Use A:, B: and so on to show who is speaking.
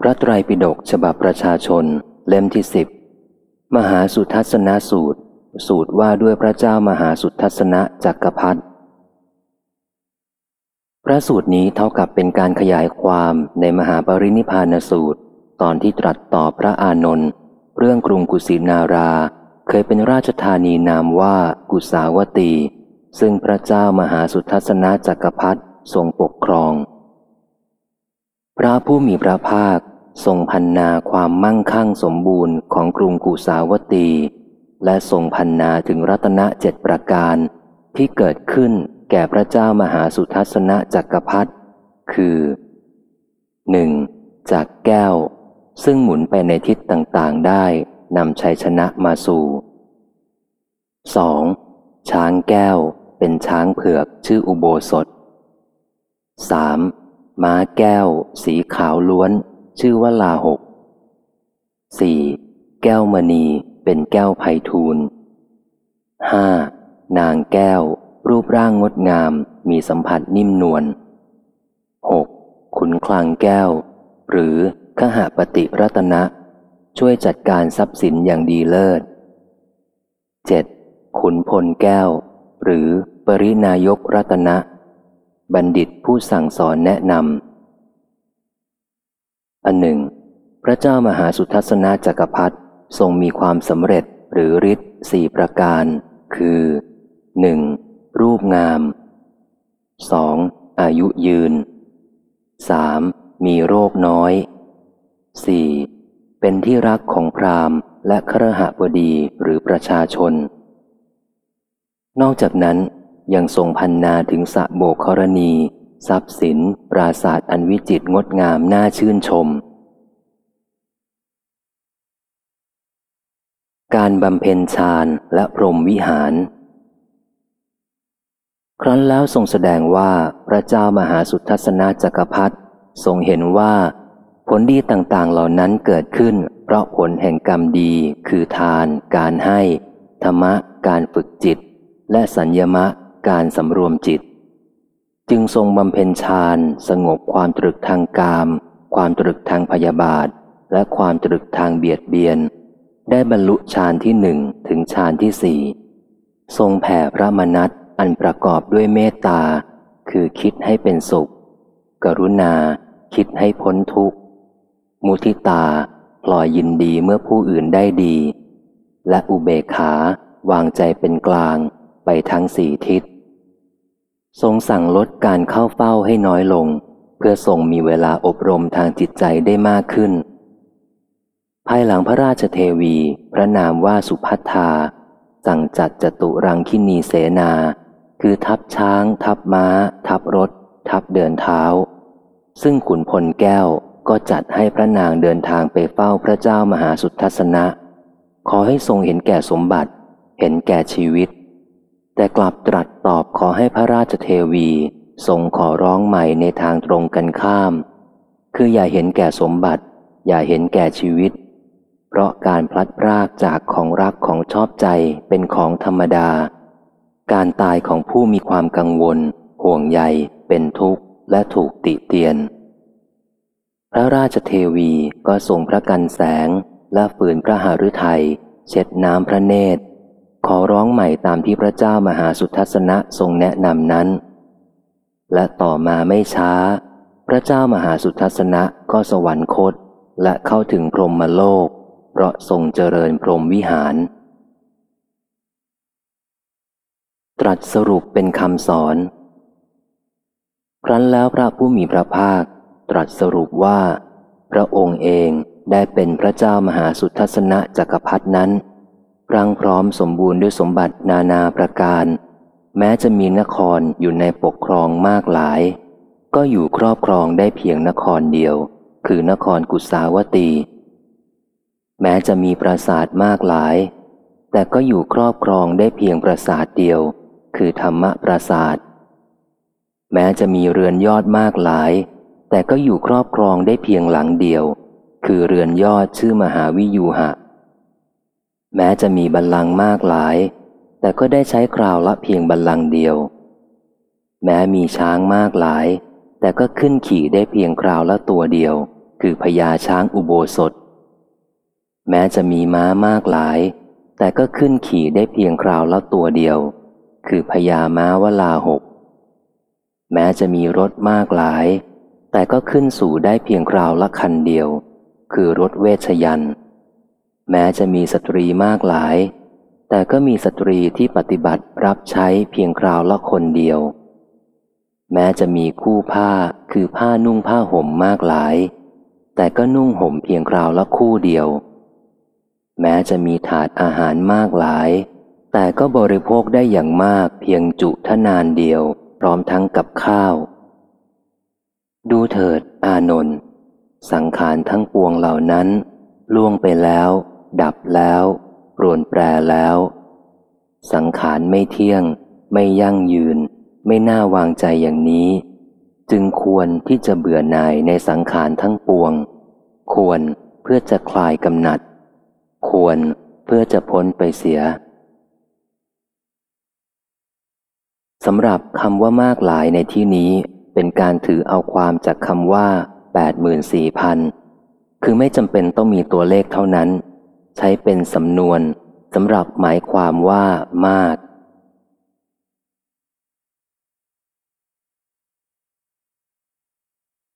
A: พระไตรปิฎกฉบับประชาชน เล่มที่สิบมหาสุทัศนสูตร สูตรว่าด้วยพระเจ้ามหาสุทัศนจักรพรรดิพระสูตรนี้เท่ากับเป็นการขยายความในมหาปรินิพานสูตร ตอนที่ตรัสต่อพระอานนท์เรื่องกรุงกุสินารา เคยเป็นราชธานีนามว่ากุสาวตี ซึ่งพระเจ้ามหาสุทัศนจักรพรรดิทรงปกครอง พระผู้มีพระภาค ทรงพันนาความมั่งคั่งสมบูรณ์ของกรุงกุสาวตี และทรงพันนาถึงรัตนเจ็ดประการ ที่เกิดขึ้นแก่พระเจ้ามหาสุทัศนจักรพรรดิคือ 1. จากแก้ว ซึ่งหมุนไปในทิศต่างๆได้นำชัยชนะมาสู่ 2. ช้างแก้วเป็นช้างเผือกชื่ออุโบสถ 3. ม้าแก้ว สีขาวล้วน ชื่อว่าลาหก 4. แก้วมณีเป็นแก้วไพทูล 5. นางแก้ว รูปร่างงดงาม มีสัมผัสนิ่มนวล 6. ขุนคลังแก้ว หรือขหปฏิรัตนะ ช่วยจัดการทรัพย์สินอย่างดีเลิศ 7. ขุนพลแก้ว หรือปรินายกรัตนะ บัณฑิตผู้สั่งสอนแนะนำ อันหนึ่ง พระเจ้ามหาสุทัศนจักรพรรดิทรงมีความสำเร็จหรือฤทธิ์สี่ประการ คือ 1. รูปงาม 2. อายุยืน 3. มีโรคน้อย 4. เป็นที่รักของพราหมณ์และครหบดีหรือประชาชน นอกจากนั้นยังทรงพันนาถึงสะโบกรณี ทรัพย์สิน ปราศาสตร์อันวิจิตรงดงามน่าชื่นชม การบำเพ็ญฌานและพรหมวิหาร ครั้นแล้วทรงแสดงว่าพระเจ้ามหาสุทัศนจักรพรรดิทรงเห็นว่า ผลดีต่างๆเหล่านั้นเกิดขึ้น เพราะผลแห่งกรรมดี คือทาน การให้ ธรรมะ การฝึกจิต และสัญญมะ การสำรวมจิต จึงทรงบำเพ็ญฌานสงบความตรึกทางกาม ความตรึกทางพยาบาท และความตรึกทางเบียดเบียน ได้บรรลุฌานที่หนึ่งถึงฌานที่สี่ทรงแผ่พระมนัตอันประกอบด้วยเมตตา คือคิดให้เป็นสุข กรุณา คิดให้พ้นทุกข์ มุทิตาปล่อยยินดีเมื่อผู้อื่นได้ดี และอุเบกขาวางใจเป็นกลางไปทั้งสี่ทิศ ทรงสั่งลดการเข้าเฝ้าให้น้อยลง เพื่อทรงมีเวลาอบรมทางจิตใจได้มากขึ้น ภายหลังพระราชเทวี พระนามว่าสุพัทธา สั่งจัดจตุรังคินีเสนา คือทัพช้าง ทัพม้า ทัพรถ ทัพเดินเท้า ซึ่งขุนพลแก้วก็จัดให้พระนางเดินทางไปเฝ้าพระเจ้ามหาสุทัศนะ ขอให้ทรงเห็นแก่สมบัติ เห็นแก่ชีวิต แต่กลับตรัสตอบขอให้พระราชเทวีทรงขอร้องใหม่ในทางตรงกันข้าม คืออย่าเห็นแก่สมบัติ อย่าเห็นแก่ชีวิต เพราะการพลัดพรากจากของรักของชอบใจเป็นของธรรมดา การตายของผู้มีความกังวล ห่วงใย เป็นทุกข์และถูกติเตียน พระราชเทวีก็ทรงพระกันแสงและฝืนพระหฤทัยเช็ดน้ำพระเนตร ขอร้องใหม่ตามที่พระเจ้ามหาสุทัศนะทรงแนะนำนั้น และต่อมาไม่ช้า พระเจ้ามหาสุทัศนะก็สวรรคตและเข้าถึงพรหมโลก เพราะทรงเจริญพรหมวิหาร ตรัสสรุปเป็นคำสอน ครั้นแล้วพระผู้มีพระภาค ตรัสสรุปว่า พระองค์เองได้เป็นพระเจ้ามหาสุทัศนะจักรพรรดนั้น รังพร้อมสมบูรณ์ด้วยสมบัตินานาประการ แม้จะมีนครอยู่ในปกครองมากหลาย ก็อยู่ครอบครองได้เพียงนครเดียว คือนครกุสาวตี แม้จะมีปราสาทมากหลาย แต่ก็อยู่ครอบครองได้เพียงปราสาทเดียว คือธรรมปราสาท แม้จะมีเรือนยอดมากหลาย แต่ก็อยู่ครอบครองได้เพียงหลังเดียว คือเรือนยอดชื่อมหาวิยูหะ แม้จะมีบัลลังก์มากหลาย แต่ก็ได้ใช้คราวละเพียงบัลลังก์เดียว แม้มีช้างมากหลาย แต่ก็ขึ้นขี่ได้เพียงคราวละตัวเดียว คือพญาช้างอุโบสถ แม้จะมีม้ามากหลาย แต่ก็ขึ้นขี่ได้เพียงคราวละตัวเดียว คือพญาม้าวลาหก แม้จะมีรถมากหลาย แต่ก็ขึ้นสู่ได้เพียงคราวละคันเดียว คือรถเวชยันต์ แม้จะมีสตรีมากหลาย แต่ก็มีสตรีที่ปฏิบัติรับใช้เพียงคราวละคนเดียว แม้จะมีคู่ผ้าคือผ้านุ่งผ้าห่มมากหลาย แต่ก็นุ่งห่มเพียงคราวละคู่เดียว แม้จะมีถาดอาหารมากหลาย แต่ก็บริโภคได้อย่างมากเพียงจุทนานเดียว พร้อมทั้งกับข้าว ดูเถิด อานนท์สังขารทั้งปวงเหล่านั้นล่วงไปแล้ว ดับแล้วรวนแปรแล้ว สังขารไม่เที่ยง ไม่ยั่งยืน ไม่น่าวางใจอย่างนี้ จึงควรที่จะเบื่อหน่ายในสังขารทั้งปวง ควรเพื่อจะคลายกำหนัด ควรเพื่อจะพ้นไปเสียสำหรับคำว่ามากหลายในที่นี้เป็นการถือเอาความจากคำว่าแปดหมื่นสี่พันคือไม่จำเป็นต้องมีตัวเลขเท่านั้น ใช้เป็นสำนวนสำหรับหมายความว่ามาก